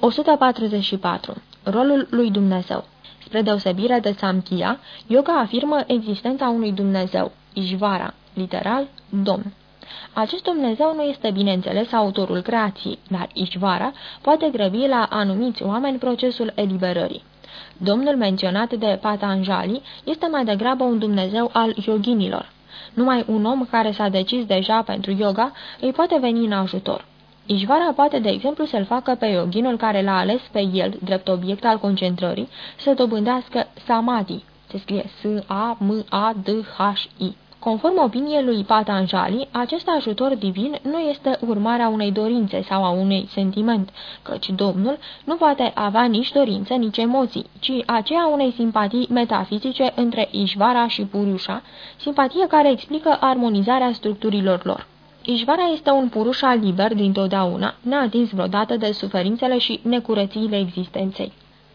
144. Rolul lui Dumnezeu Spre deosebire de Samkhya, yoga afirmă existența unui Dumnezeu, Ishvara, literal, Domn. Acest Dumnezeu nu este, bineînțeles, autorul creației, dar Ishvara poate grăbi la anumiți oameni procesul eliberării. Domnul menționat de Patanjali este mai degrabă un Dumnezeu al yoginilor. Numai un om care s-a decis deja pentru yoga îi poate veni în ajutor. Ishvara poate, de exemplu, să-l facă pe yoginul care l-a ales pe el, drept obiect al concentrării, să dobândească samadhi. Se scrie S-A-M-A-D-H-I. Conform opiniei lui Patanjali, acest ajutor divin nu este urmarea unei dorințe sau a unui sentiment, căci Domnul nu poate avea nici dorință, nici emoții, ci aceea unei simpatii metafizice între Ishvara și Purusha, simpatie care explică armonizarea structurilor lor. Ishvara este un purușa liber dintotdeauna, neatins vreodată de suferințele și necurățiile existenței.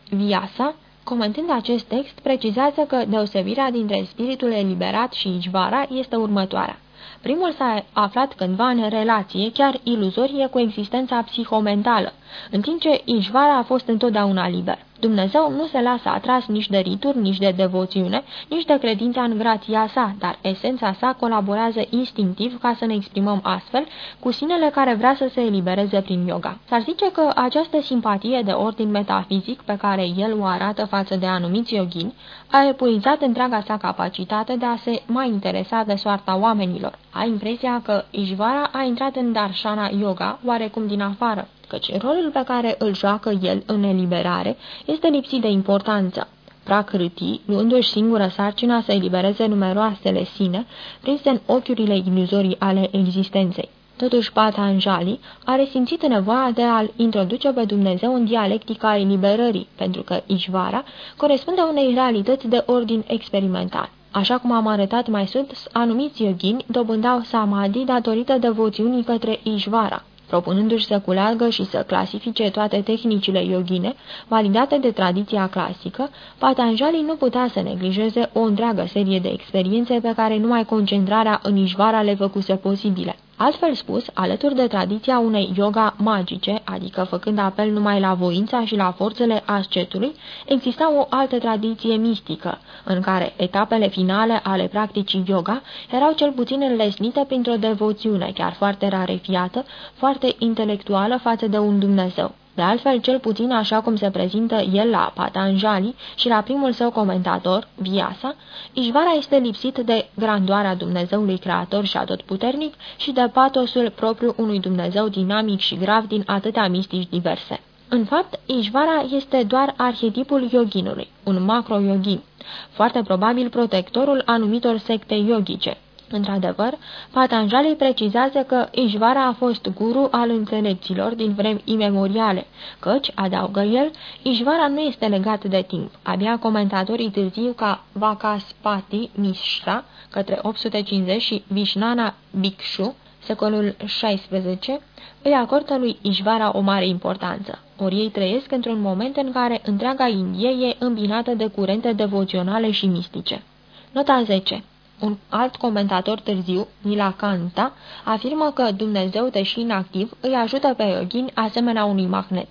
Viasa, comentând acest text, precizează că deosebirea dintre spiritul eliberat și Ishvara este următoarea. Primul s-a aflat cândva în relație, chiar iluzorie, cu existența psihomentală, în timp ce Ishvara a fost întotdeauna liber. Dumnezeu nu se lasă atras nici de rituri, nici de devoțiune, nici de credința în grația sa, dar esența sa colaborează instinctiv ca să ne exprimăm astfel cu sinele care vrea să se elibereze prin yoga. S-ar zice că această simpatie de ordin metafizic pe care el o arată față de anumiți yogini a epuizat întreaga sa capacitate de a se mai interesa de soarta oamenilor. A impresia că Ishvara a intrat în darshana yoga oarecum din afară căci rolul pe care îl joacă el în eliberare este lipsit de importanță. Prakriti, luându-și singură sarcina să elibereze numeroasele sine, prinse în ochiurile iluzorii ale existenței. Totuși, Patanjali are simțit nevoia de a-l introduce pe Dumnezeu în dialectica eliberării, pentru că Ishvara corespunde unei realități de ordin experimental. Așa cum am arătat mai sus, anumiți yogini dobândau samadhi datorită devoțiunii către Ishvara propunându-și să culeagă și să clasifice toate tehnicile yogine, validate de tradiția clasică, Patanjali nu putea să neglijeze o întreagă serie de experiențe pe care numai concentrarea în Ishvara le făcuse posibile. Altfel spus, alături de tradiția unei yoga magice, adică făcând apel numai la voința și la forțele ascetului, exista o altă tradiție mistică, în care etapele finale ale practicii yoga erau cel puțin înlesnite printr-o devoțiune chiar foarte rarefiată, foarte intelectuală față de un Dumnezeu. De altfel, cel puțin așa cum se prezintă el la Patanjali și la primul său comentator, Vyasa, Ishvara este lipsit de grandoarea Dumnezeului creator și atotputernic și de patosul propriu unui Dumnezeu dinamic și grav din atâtea mistici diverse. În fapt, Ishvara este doar arhetipul yoginului, un macro-yogin, foarte probabil protectorul anumitor secte yogice, Într-adevăr, Patanjali precizează că Ishvara a fost guru al înțelepților din vremi imemoriale, căci, adaugă el, Ishvara nu este legat de timp. Abia comentatorii târziu ca Vakaspati Mishra, către 850 și Vishnana Bhikshu, secolul XVI, îi acordă lui Ishvara o mare importanță. Ori ei trăiesc într-un moment în care întreaga Indie e îmbinată de curente devoționale și mistice. Nota 10 un alt comentator târziu, Nilakanta, afirmă că Dumnezeu, deși inactiv, îi ajută pe yogin asemenea unui magnet.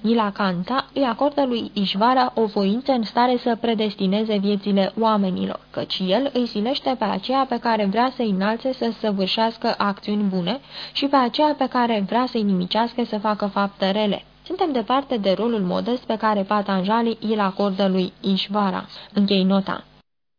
Nilakanta îi acordă lui Ishvara o voință în stare să predestineze viețile oamenilor, căci el îi silește pe aceea pe care vrea să-i înalțe să săvârșească acțiuni bune și pe aceea pe care vrea să-i nimicească să facă fapte rele. Suntem departe de rolul modest pe care Patanjali îl acordă lui Ishvara. Închei nota.